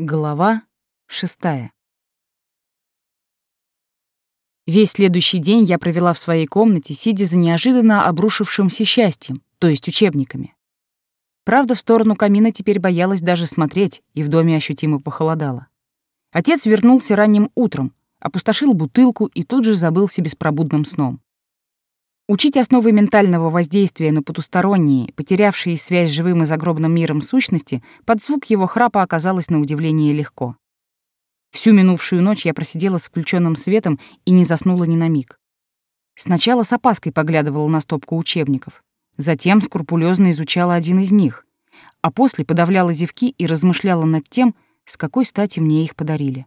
Глава шестая. Весь следующий день я провела в своей комнате, сидя за неожиданно обрушившимся счастьем, то есть учебниками. Правда, в сторону камина теперь боялась даже смотреть, и в доме ощутимо похолодало. Отец вернулся ранним утром, опустошил бутылку и тут же забылся беспробудным сном. Учить основы ментального воздействия на потусторонние, потерявшие связь с живым и загробным миром сущности, под звук его храпа оказалось на удивление легко. Всю минувшую ночь я просидела с включенным светом и не заснула ни на миг. Сначала с опаской поглядывала на стопку учебников, затем скрупулезно изучала один из них, а после подавляла зевки и размышляла над тем, с какой стати мне их подарили.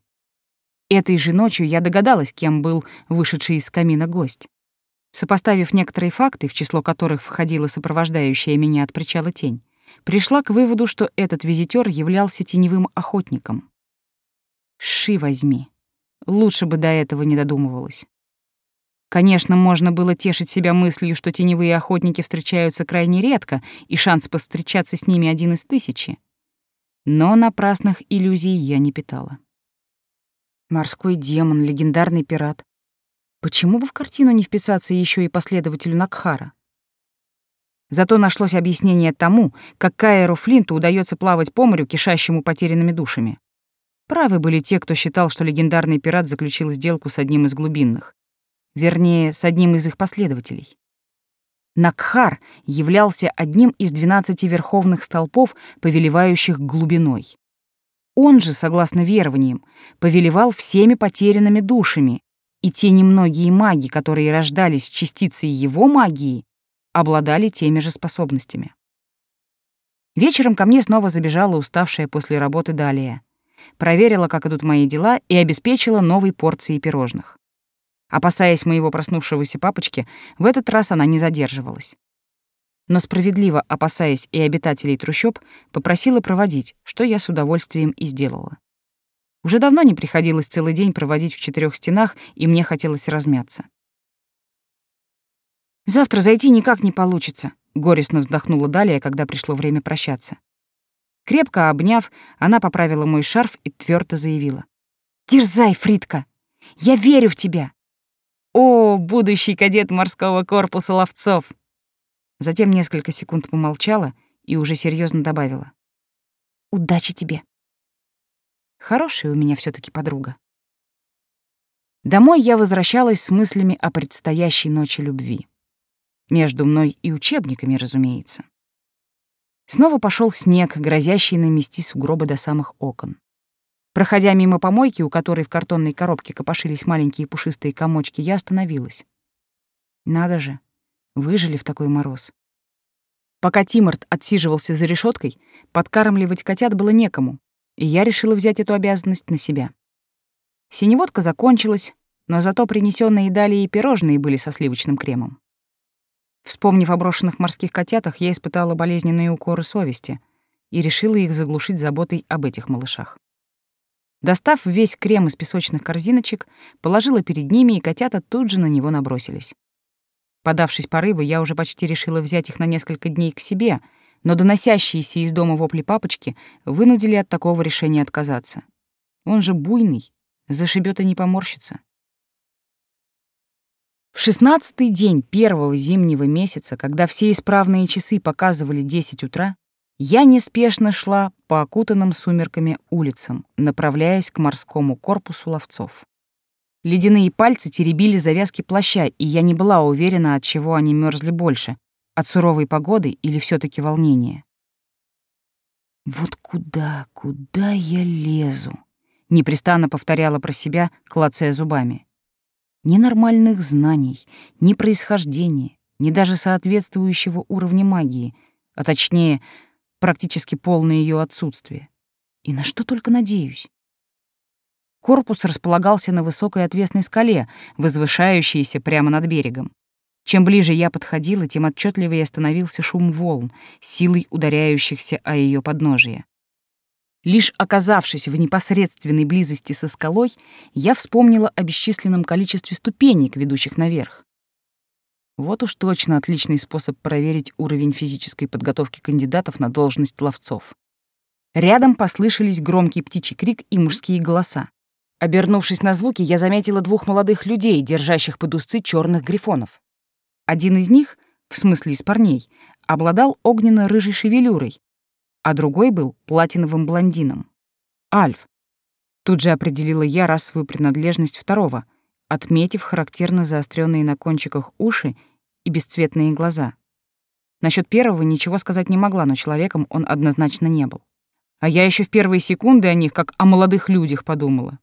Этой же ночью я догадалась, кем был вышедший из камина гость. Сопоставив некоторые факты, в число которых входила сопровождающая меня от причала тень, пришла к выводу, что этот визитер являлся теневым охотником. Ши возьми. Лучше бы до этого не додумывалась. Конечно, можно было тешить себя мыслью, что теневые охотники встречаются крайне редко, и шанс повстречаться с ними один из тысячи. Но напрасных иллюзий я не питала. Морской демон, легендарный пират. Почему бы в картину не вписаться еще и последователю Накхара? Зато нашлось объяснение тому, как Каэру Флинту удается плавать по морю, кишащему потерянными душами. Правы были те, кто считал, что легендарный пират заключил сделку с одним из глубинных. Вернее, с одним из их последователей. Накхар являлся одним из двенадцати верховных столпов, повелевающих глубиной. Он же, согласно верованиям, повелевал всеми потерянными душами, и те немногие маги, которые рождались частицей его магии, обладали теми же способностями. Вечером ко мне снова забежала уставшая после работы Далия. Проверила, как идут мои дела, и обеспечила новой порцией пирожных. Опасаясь моего проснувшегося папочки, в этот раз она не задерживалась. Но справедливо опасаясь и обитателей трущоб, попросила проводить, что я с удовольствием и сделала. Уже давно не приходилось целый день проводить в четырех стенах, и мне хотелось размяться. «Завтра зайти никак не получится», — горестно вздохнула Далия, когда пришло время прощаться. Крепко обняв, она поправила мой шарф и твердо заявила. «Дерзай, Фридка! Я верю в тебя! О, будущий кадет морского корпуса ловцов!» Затем несколько секунд помолчала и уже серьезно добавила. «Удачи тебе!» Хорошая у меня все таки подруга. Домой я возвращалась с мыслями о предстоящей ночи любви. Между мной и учебниками, разумеется. Снова пошел снег, грозящий намести сугробы до самых окон. Проходя мимо помойки, у которой в картонной коробке копошились маленькие пушистые комочки, я остановилась. Надо же, выжили в такой мороз. Пока Тиморт отсиживался за решеткой, подкармливать котят было некому, и я решила взять эту обязанность на себя. Синеводка закончилась, но зато принесенные далее и пирожные были со сливочным кремом. Вспомнив о брошенных морских котятах, я испытала болезненные укоры совести и решила их заглушить заботой об этих малышах. Достав весь крем из песочных корзиночек, положила перед ними, и котята тут же на него набросились. Подавшись порыву, я уже почти решила взять их на несколько дней к себе — но доносящиеся из дома вопли папочки вынудили от такого решения отказаться. Он же буйный, зашибет и не поморщится. В шестнадцатый день первого зимнего месяца, когда все исправные часы показывали десять утра, я неспешно шла по окутанным сумерками улицам, направляясь к морскому корпусу ловцов. Ледяные пальцы теребили завязки плаща, и я не была уверена, от чего они мерзли больше от суровой погоды или все таки волнения? «Вот куда, куда я лезу?» — непрестанно повторяла про себя, клацая зубами. Ни нормальных знаний, ни происхождения, ни даже соответствующего уровня магии, а точнее, практически полное ее отсутствие. И на что только надеюсь. Корпус располагался на высокой отвесной скале, возвышающейся прямо над берегом. Чем ближе я подходила, тем отчетливее становился шум волн, силой ударяющихся о ее подножие. Лишь оказавшись в непосредственной близости со скалой, я вспомнила о бесчисленном количестве ступенек, ведущих наверх. Вот уж точно отличный способ проверить уровень физической подготовки кандидатов на должность ловцов. Рядом послышались громкий птичий крик и мужские голоса. Обернувшись на звуки, я заметила двух молодых людей, держащих под узцы черных грифонов. Один из них, в смысле из парней, обладал огненно-рыжей шевелюрой, а другой был платиновым блондином. Альф. Тут же определила я расовую принадлежность второго, отметив характерно заостренные на кончиках уши и бесцветные глаза. Насчет первого ничего сказать не могла, но человеком он однозначно не был. А я еще в первые секунды о них, как о молодых людях, подумала.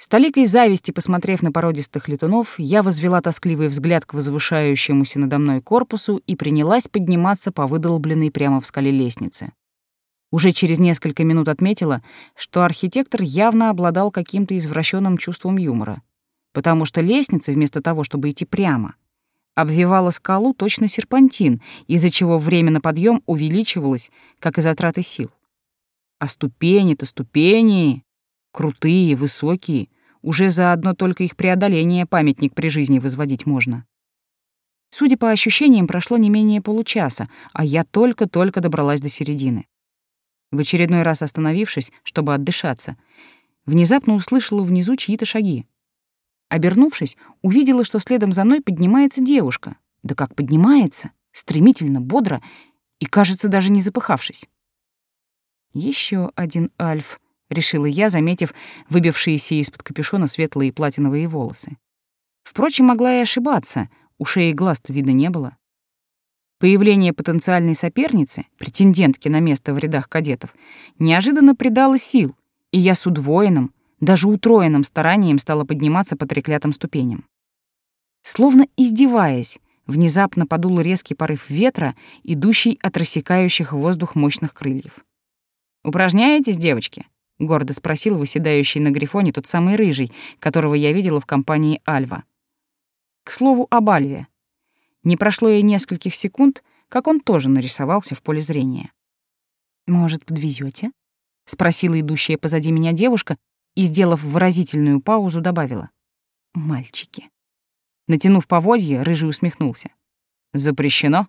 С толикой зависти, посмотрев на породистых летунов, я возвела тоскливый взгляд к возвышающемуся надо мной корпусу и принялась подниматься по выдолбленной прямо в скале лестнице. Уже через несколько минут отметила, что архитектор явно обладал каким-то извращенным чувством юмора, потому что лестница, вместо того, чтобы идти прямо, обвивала скалу точно серпантин, из-за чего время на подъем увеличивалось, как и затраты сил. А ступени-то ступени, крутые, высокие, уже за одно только их преодоление памятник при жизни возводить можно. Судя по ощущениям, прошло не менее получаса, а я только-только добралась до середины. В очередной раз остановившись, чтобы отдышаться, внезапно услышала внизу чьи-то шаги. Обернувшись, увидела, что следом за мной поднимается девушка. Да как поднимается, стремительно, бодро и, кажется, даже не запыхавшись. Еще один альф, решила я, заметив выбившиеся из-под капюшона светлые платиновые волосы. Впрочем, могла и ошибаться, ушей и глаз видно не было. Появление потенциальной соперницы, претендентки на место в рядах кадетов, неожиданно придало сил, и я с удвоенным, даже утроенным старанием стала подниматься по треклятым ступеням. Словно издеваясь, внезапно подул резкий порыв ветра, идущий от рассекающих воздух мощных крыльев. «Упражняетесь, девочки?» — гордо спросил выседающий на грифоне тот самый рыжий, которого я видела в компании Альва. К слову об Альве. Не прошло и нескольких секунд, как он тоже нарисовался в поле зрения. «Может, подвезете? спросила идущая позади меня девушка и, сделав выразительную паузу, добавила. «Мальчики». Натянув поводье, рыжий усмехнулся. «Запрещено?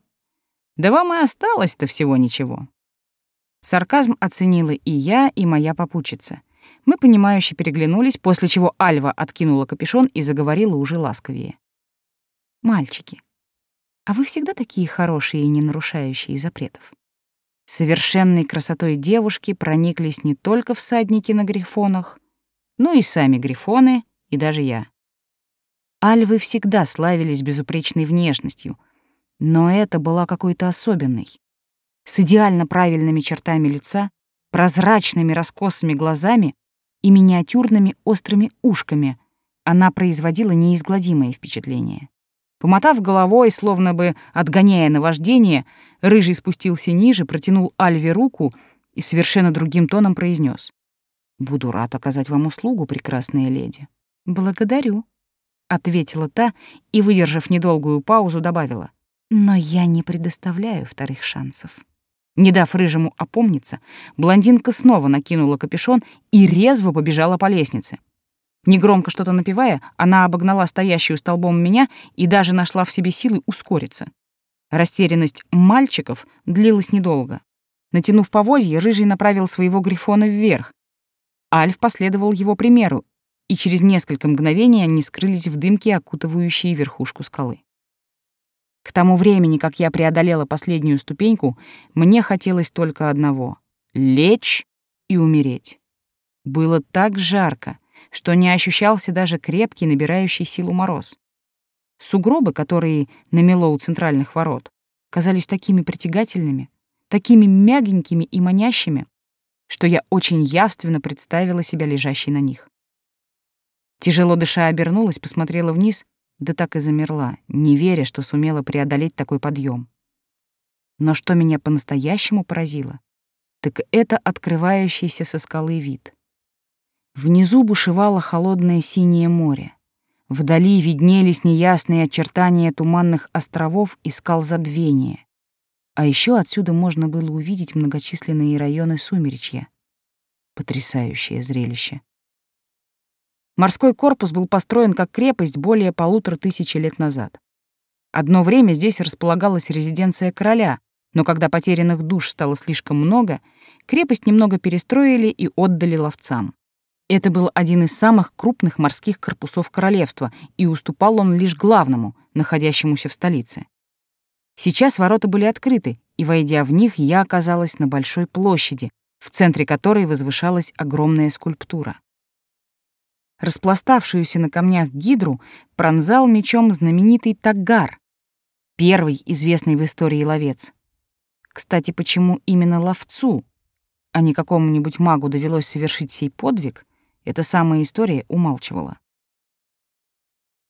Да вам и осталось-то всего ничего». Сарказм оценила и я, и моя попутчица. Мы, понимающе переглянулись, после чего Альва откинула капюшон и заговорила уже ласковее. «Мальчики, а вы всегда такие хорошие и не нарушающие запретов?» Совершенной красотой девушки прониклись не только всадники на грифонах, но и сами грифоны, и даже я. Альвы всегда славились безупречной внешностью, но это была какой-то особенной с идеально правильными чертами лица, прозрачными раскосыми глазами и миниатюрными острыми ушками, она производила неизгладимое впечатление. Помотав головой, словно бы отгоняя наваждение, рыжий спустился ниже, протянул Альве руку и совершенно другим тоном произнес: «Буду рад оказать вам услугу, прекрасная леди». «Благодарю», — ответила та и, выдержав недолгую паузу, добавила. «Но я не предоставляю вторых шансов». Не дав рыжему опомниться, блондинка снова накинула капюшон и резво побежала по лестнице. Негромко что-то напевая, она обогнала стоящую столбом меня и даже нашла в себе силы ускориться. Растерянность мальчиков длилась недолго. Натянув поводье, рыжий направил своего грифона вверх. Альф последовал его примеру, и через несколько мгновений они скрылись в дымке, окутывающей верхушку скалы. К тому времени, как я преодолела последнюю ступеньку, мне хотелось только одного — лечь и умереть. Было так жарко, что не ощущался даже крепкий, набирающий силу мороз. Сугробы, которые намело у центральных ворот, казались такими притягательными, такими мягенькими и манящими, что я очень явственно представила себя лежащей на них. Тяжело дыша обернулась, посмотрела вниз да так и замерла, не веря, что сумела преодолеть такой подъем. Но что меня по-настоящему поразило, так это открывающийся со скалы вид. Внизу бушевало холодное синее море. Вдали виднелись неясные очертания туманных островов и скал забвения. А еще отсюда можно было увидеть многочисленные районы сумеречья. Потрясающее зрелище. Морской корпус был построен как крепость более полутора тысячи лет назад. Одно время здесь располагалась резиденция короля, но когда потерянных душ стало слишком много, крепость немного перестроили и отдали ловцам. Это был один из самых крупных морских корпусов королевства, и уступал он лишь главному, находящемуся в столице. Сейчас ворота были открыты, и, войдя в них, я оказалась на большой площади, в центре которой возвышалась огромная скульптура. Распластавшуюся на камнях гидру пронзал мечом знаменитый Тагар, первый известный в истории ловец. Кстати, почему именно ловцу, а не какому-нибудь магу довелось совершить сей подвиг, эта самая история умалчивала.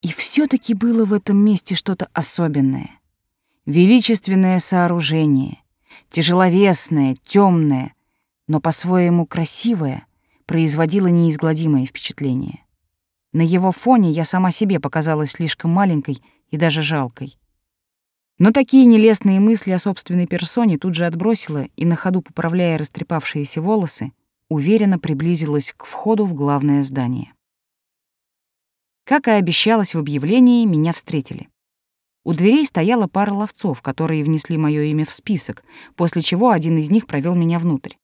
И все таки было в этом месте что-то особенное. Величественное сооружение, тяжеловесное, темное, но по-своему красивое, производило неизгладимое впечатление. На его фоне я сама себе показалась слишком маленькой и даже жалкой. Но такие нелестные мысли о собственной персоне тут же отбросила и, на ходу поправляя растрепавшиеся волосы, уверенно приблизилась к входу в главное здание. Как и обещалось в объявлении, меня встретили. У дверей стояла пара ловцов, которые внесли мое имя в список, после чего один из них провел меня внутрь.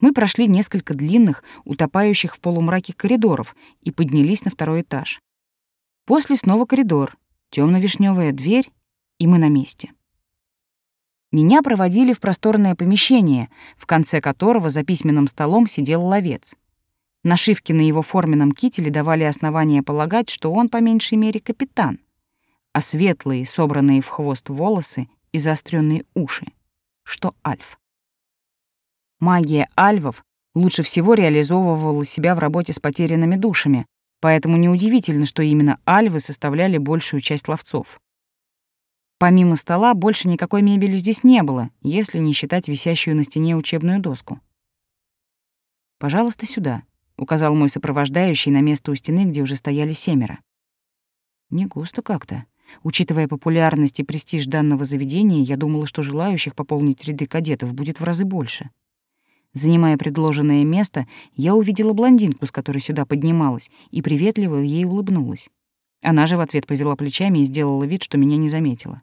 Мы прошли несколько длинных, утопающих в полумраке коридоров и поднялись на второй этаж. После снова коридор, темно вишневая дверь и мы на месте. Меня проводили в просторное помещение, в конце которого за письменным столом сидел ловец. Нашивки на его форменном кителе давали основания полагать, что он по меньшей мере капитан, а светлые, собранные в хвост волосы и заостренные уши, что альф. Магия альвов лучше всего реализовывала себя в работе с потерянными душами, поэтому неудивительно, что именно альвы составляли большую часть ловцов. Помимо стола больше никакой мебели здесь не было, если не считать висящую на стене учебную доску. «Пожалуйста, сюда», — указал мой сопровождающий на место у стены, где уже стояли семеро. Не густо как-то. Учитывая популярность и престиж данного заведения, я думала, что желающих пополнить ряды кадетов будет в разы больше. Занимая предложенное место, я увидела блондинку, с которой сюда поднималась, и приветливо ей улыбнулась. Она же в ответ повела плечами и сделала вид, что меня не заметила.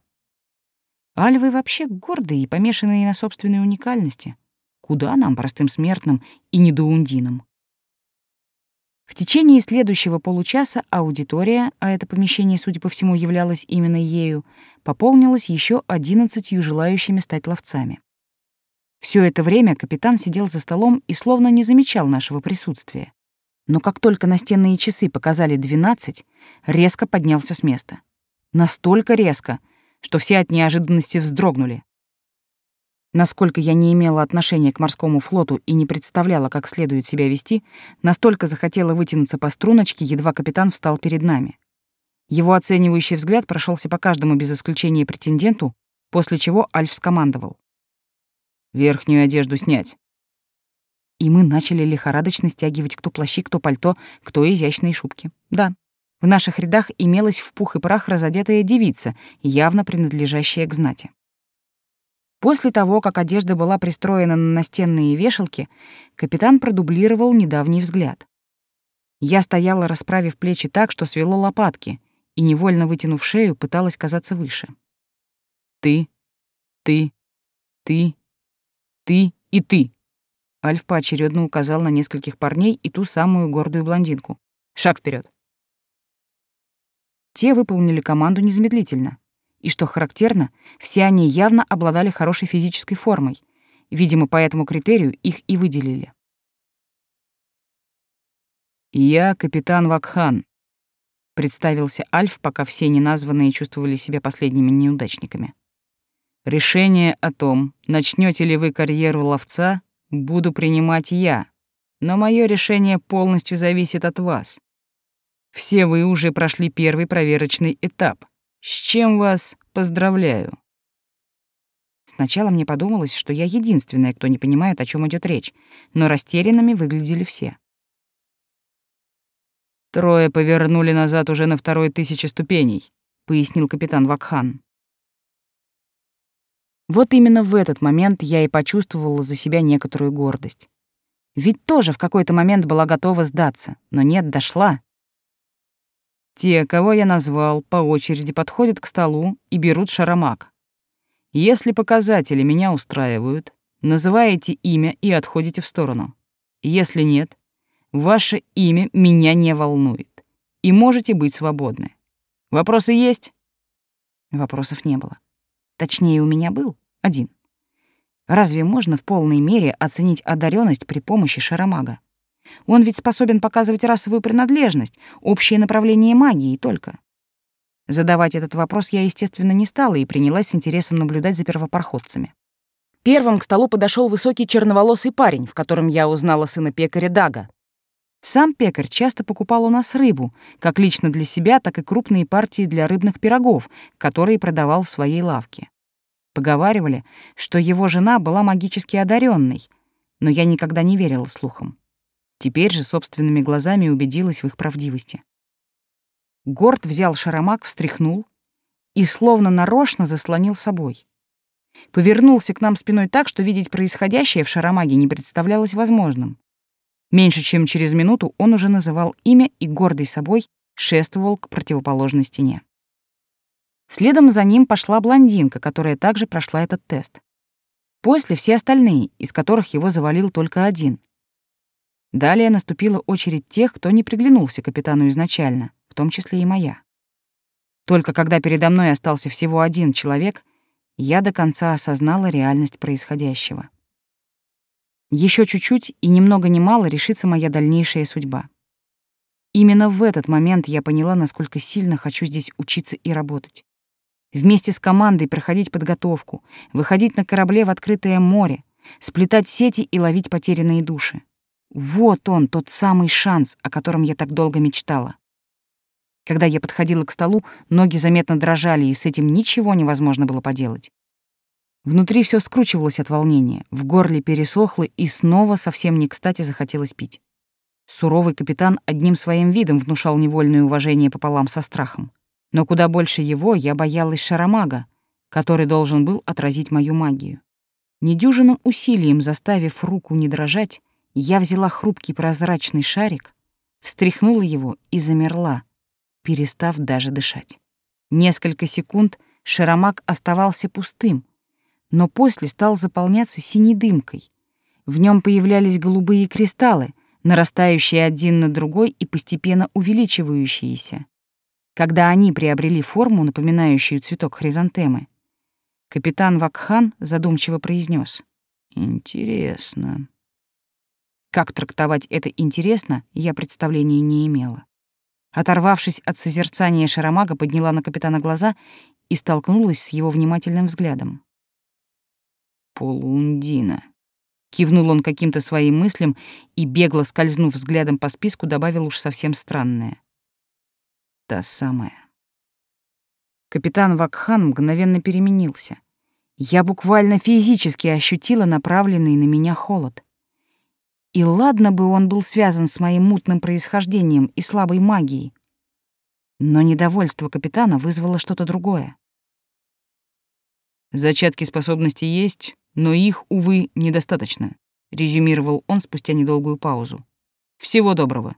Альвы вообще гордые и помешанные на собственной уникальности. Куда нам, простым смертным и недоундинам? В течение следующего получаса аудитория, а это помещение, судя по всему, являлось именно ею, пополнилась еще одиннадцатью желающими стать ловцами. Все это время капитан сидел за столом и словно не замечал нашего присутствия. Но как только настенные часы показали двенадцать, резко поднялся с места. Настолько резко — что все от неожиданности вздрогнули. Насколько я не имела отношения к морскому флоту и не представляла, как следует себя вести, настолько захотела вытянуться по струночке, едва капитан встал перед нами. Его оценивающий взгляд прошелся по каждому без исключения претенденту, после чего Альф скомандовал. «Верхнюю одежду снять». И мы начали лихорадочно стягивать кто плащи, кто пальто, кто изящные шубки. Да, в наших рядах имелась в пух и прах разодетая девица, явно принадлежащая к знати. После того, как одежда была пристроена на настенные вешалки, капитан продублировал недавний взгляд. Я стояла, расправив плечи так, что свело лопатки, и, невольно вытянув шею, пыталась казаться выше. «Ты, ты, ты, ты и ты», Альф поочередно указал на нескольких парней и ту самую гордую блондинку. «Шаг вперед. Те выполнили команду незамедлительно. И что характерно, все они явно обладали хорошей физической формой. Видимо, по этому критерию их и выделили. «Я капитан Вакхан», — представился Альф, пока все неназванные чувствовали себя последними неудачниками. «Решение о том, начнете ли вы карьеру ловца, буду принимать я, но мое решение полностью зависит от вас. Все вы уже прошли первый проверочный этап. С чем вас поздравляю. Сначала мне подумалось, что я единственная, кто не понимает, о чем идет речь, но растерянными выглядели все. Трое повернули назад уже на второй тысячи ступеней, пояснил капитан Вакхан. Вот именно в этот момент я и почувствовала за себя некоторую гордость. Ведь тоже в какой-то момент была готова сдаться, но нет, дошла. Те, кого я назвал, по очереди подходят к столу и берут шаромак. Если показатели меня устраивают, называете имя и отходите в сторону. Если нет, ваше имя меня не волнует, и можете быть свободны. Вопросы есть? Вопросов не было. Точнее, у меня был один. Разве можно в полной мере оценить одаренность при помощи шаромага? Он ведь способен показывать расовую принадлежность, общее направление магии только. Задавать этот вопрос я, естественно, не стала и принялась с интересом наблюдать за первопроходцами. Первым к столу подошел высокий черноволосый парень, в котором я узнала сына пекаря Дага. Сам пекарь часто покупал у нас рыбу, как лично для себя, так и крупные партии для рыбных пирогов, которые продавал в своей лавке. Поговаривали, что его жена была магически одаренной, но я никогда не верила слухам. Теперь же собственными глазами убедилась в их правдивости. Горд взял шаромак, встряхнул и словно нарочно заслонил собой. Повернулся к нам спиной так, что видеть происходящее в шаромаге не представлялось возможным. Меньше чем через минуту он уже называл имя и, гордый собой, шествовал к противоположной стене. Следом за ним пошла блондинка, которая также прошла этот тест. После все остальные, из которых его завалил только один. Далее наступила очередь тех, кто не приглянулся капитану изначально, в том числе и моя. Только когда передо мной остался всего один человек, я до конца осознала реальность происходящего. Еще чуть-чуть и ни много ни мало решится моя дальнейшая судьба. Именно в этот момент я поняла, насколько сильно хочу здесь учиться и работать. Вместе с командой проходить подготовку, выходить на корабле в открытое море, сплетать сети и ловить потерянные души. Вот он, тот самый шанс, о котором я так долго мечтала. Когда я подходила к столу, ноги заметно дрожали, и с этим ничего невозможно было поделать. Внутри все скручивалось от волнения, в горле пересохло и снова совсем не кстати захотелось пить. Суровый капитан одним своим видом внушал невольное уважение пополам со страхом. Но куда больше его я боялась Шаромага, который должен был отразить мою магию. Недюжинным усилием заставив руку не дрожать, я взяла хрупкий прозрачный шарик, встряхнула его и замерла, перестав даже дышать. Несколько секунд Шаромаг оставался пустым, но после стал заполняться синей дымкой. В нем появлялись голубые кристаллы, нарастающие один на другой и постепенно увеличивающиеся. Когда они приобрели форму, напоминающую цветок хризантемы, капитан Вакхан задумчиво произнес: «Интересно». Как трактовать это интересно, я представления не имела. Оторвавшись от созерцания Шаромага, подняла на капитана глаза и столкнулась с его внимательным взглядом. Полундина. Кивнул он каким-то своим мыслям и, бегло скользнув взглядом по списку, добавил уж совсем странное. Та самая. Капитан Вакхан мгновенно переменился. Я буквально физически ощутила направленный на меня холод. И ладно бы он был связан с моим мутным происхождением и слабой магией. Но недовольство капитана вызвало что-то другое. Зачатки способности есть, но их, увы, недостаточно, резюмировал он спустя недолгую паузу. Всего доброго.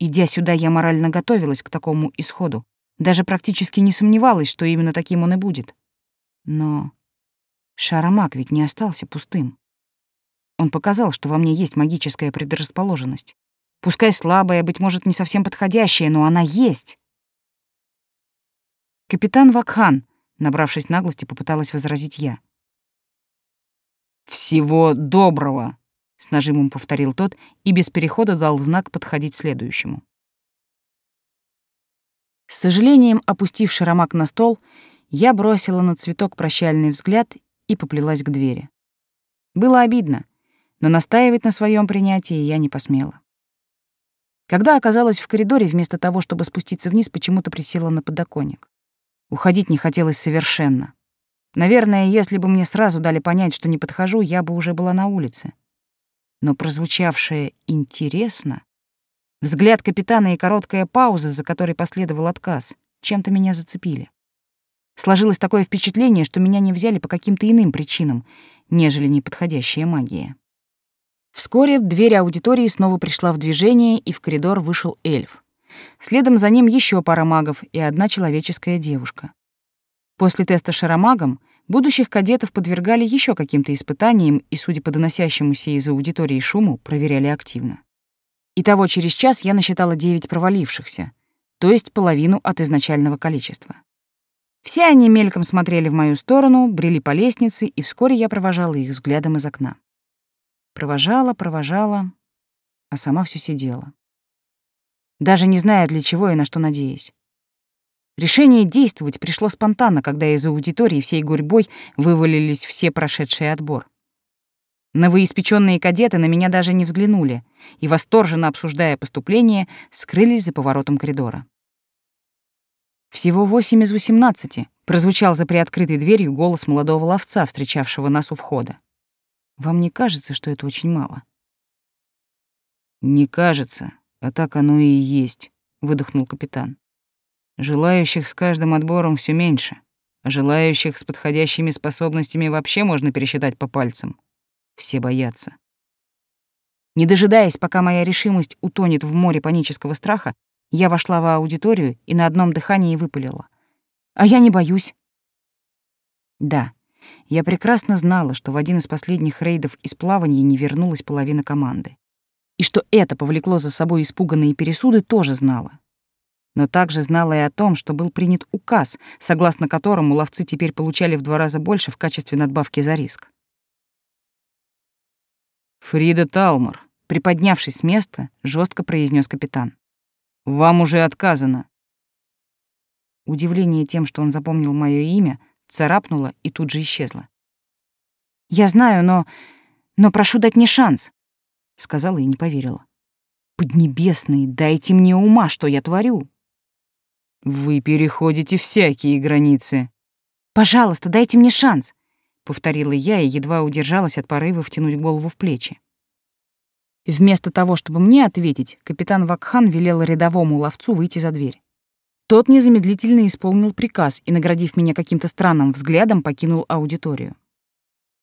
Идя сюда, я морально готовилась к такому исходу, даже практически не сомневалась, что именно таким он и будет. Но Шаромак ведь не остался пустым. Он показал, что во мне есть магическая предрасположенность. Пускай слабая, быть может, не совсем подходящая, но она есть. Капитан Вакхан, Набравшись наглости, попыталась возразить я. «Всего доброго!» — с нажимом повторил тот и без перехода дал знак подходить следующему. С сожалением, опустив шаромак на стол, я бросила на цветок прощальный взгляд и поплелась к двери. Было обидно, но настаивать на своем принятии я не посмела. Когда оказалась в коридоре, вместо того, чтобы спуститься вниз, почему-то присела на подоконник. Уходить не хотелось совершенно. Наверное, если бы мне сразу дали понять, что не подхожу, я бы уже была на улице. Но прозвучавшее «интересно», взгляд капитана и короткая пауза, за которой последовал отказ, чем-то меня зацепили. Сложилось такое впечатление, что меня не взяли по каким-то иным причинам, нежели неподходящая магия. Вскоре дверь аудитории снова пришла в движение, и в коридор вышел эльф. Следом за ним еще пара магов и одна человеческая девушка. После теста шаромагом Будущих кадетов подвергали еще каким-то испытаниям и, судя по доносящемуся из аудитории шуму, проверяли активно. Итого через час я насчитала девять провалившихся, то есть половину от изначального количества. Все они мельком смотрели в мою сторону, брели по лестнице, и вскоре я провожала их взглядом из окна. Провожала, провожала, а сама все сидела. Даже не зная, для чего и на что надеясь. Решение действовать пришло спонтанно, когда из аудитории всей гурьбой вывалились все прошедшие отбор. Новоиспеченные кадеты на меня даже не взглянули и, восторженно обсуждая поступление, скрылись за поворотом коридора. «Всего восемь из восемнадцати», — прозвучал за приоткрытой дверью голос молодого ловца, встречавшего нас у входа. «Вам не кажется, что это очень мало?» «Не кажется, а так оно и есть», — выдохнул капитан. Желающих с каждым отбором все меньше, желающих с подходящими способностями вообще можно пересчитать по пальцам. Все боятся. Не дожидаясь, пока моя решимость утонет в море панического страха, я вошла в аудиторию и на одном дыхании выпалила. «А я не боюсь». Да, я прекрасно знала, что в один из последних рейдов из плавания не вернулась половина команды. И что это повлекло за собой испуганные пересуды, тоже знала но также знала и о том, что был принят указ, согласно которому ловцы теперь получали в два раза больше в качестве надбавки за риск. «Фрида Талмор», приподнявшись с места, жестко произнес капитан. «Вам уже отказано». Удивление тем, что он запомнил мое имя, царапнуло и тут же исчезло. «Я знаю, но... но прошу дать мне шанс», — сказала и не поверила. «Поднебесные, дайте мне ума, что я творю». Вы переходите всякие границы. Пожалуйста, дайте мне шанс, повторила я и едва удержалась от порыва втянуть голову в плечи. Вместо того, чтобы мне ответить, капитан Вакхан велел рядовому ловцу выйти за дверь. Тот незамедлительно исполнил приказ и, наградив меня каким-то странным взглядом, покинул аудиторию.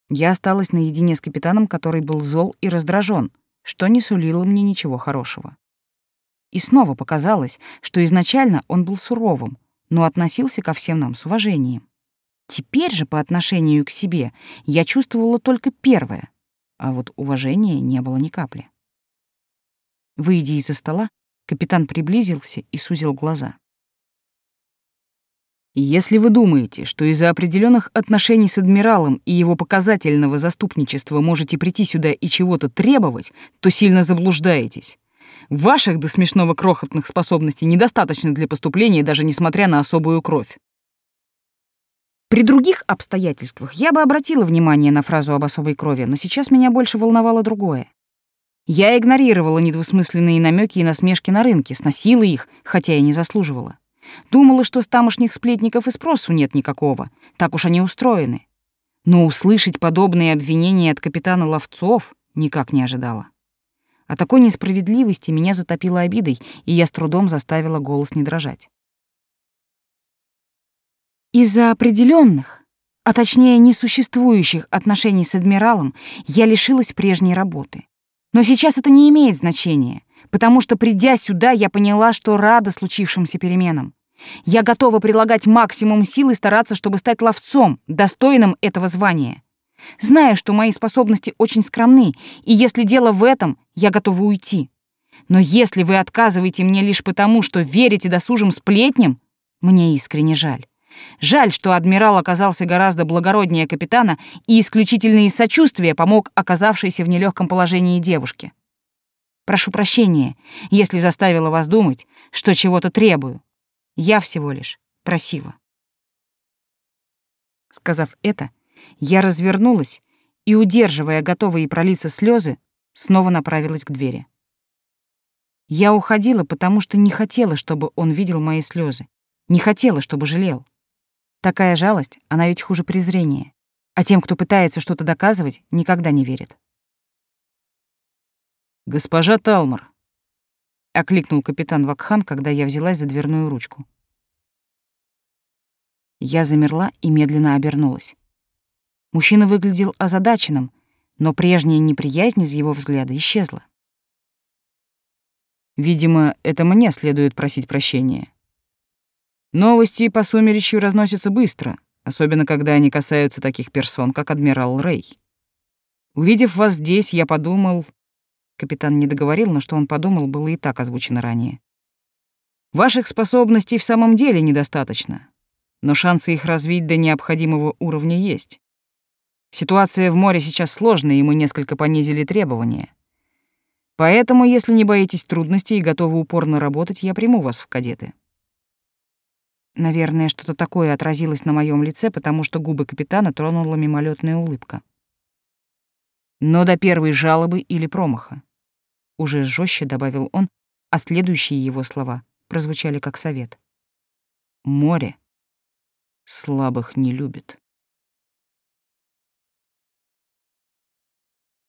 Я осталась наедине с капитаном, который был зол и раздражен, что не сулило мне ничего хорошего. И снова показалось, что изначально он был суровым, но относился ко всем нам с уважением. Теперь же по отношению к себе я чувствовала только первое, а вот уважения не было ни капли. Выйдя из-за стола, капитан приблизился и сузил глаза. Если вы думаете, что из-за определенных отношений с адмиралом и его показательного заступничества можете прийти сюда и чего-то требовать, то сильно заблуждаетесь. Ваших до смешного крохотных способностей недостаточно для поступления, даже несмотря на особую кровь. При других обстоятельствах я бы обратила внимание на фразу об особой крови, но сейчас меня больше волновало другое. Я игнорировала недвусмысленные намеки и насмешки на рынке, сносила их, хотя и не заслуживала. Думала, что с тамошних сплетников и спросу нет никакого, так уж они устроены. Но услышать подобные обвинения от капитана Ловцов никак не ожидала. О такой несправедливости меня затопило обидой, и я с трудом заставила голос не дрожать. Из-за определенных, а точнее несуществующих отношений с адмиралом, я лишилась прежней работы. Но сейчас это не имеет значения, потому что, придя сюда, я поняла, что рада случившимся переменам. Я готова прилагать максимум сил и стараться, чтобы стать ловцом, достойным этого звания. Знаю, что мои способности очень скромны, и если дело в этом, я готова уйти. Но если вы отказываете мне лишь потому, что верите досужим сплетням, мне искренне жаль. Жаль, что адмирал оказался гораздо благороднее капитана и исключительно из сочувствия помог оказавшейся в нелегком положении девушке. Прошу прощения, если заставила вас думать, что чего-то требую. Я всего лишь просила. Сказав это, я развернулась и, удерживая готовые пролиться слезы, снова направилась к двери. Я уходила, потому что не хотела, чтобы он видел мои слезы, не хотела, чтобы жалел. Такая жалость, она ведь хуже презрения. А тем, кто пытается что-то доказывать, никогда не верит. «Госпожа Талмор», — окликнул капитан Вакхан, когда я взялась за дверную ручку. Я замерла и медленно обернулась. Мужчина выглядел озадаченным, но прежняя неприязнь из его взгляда исчезла. Видимо, это мне следует просить прощения. Новости по сумеречью разносятся быстро, особенно когда они касаются таких персон, как адмирал Рэй. Увидев вас здесь, я подумал... Капитан не договорил, но что он подумал, было и так озвучено ранее. Ваших способностей в самом деле недостаточно, но шансы их развить до необходимого уровня есть. Ситуация в море сейчас сложная, и мы несколько понизили требования. Поэтому, если не боитесь трудностей и готовы упорно работать, я приму вас в кадеты. Наверное, что-то такое отразилось на моем лице, потому что губы капитана тронула мимолетная улыбка. Но до первой жалобы или промаха. Уже жестче добавил он, а следующие его слова прозвучали как совет. Море слабых не любит.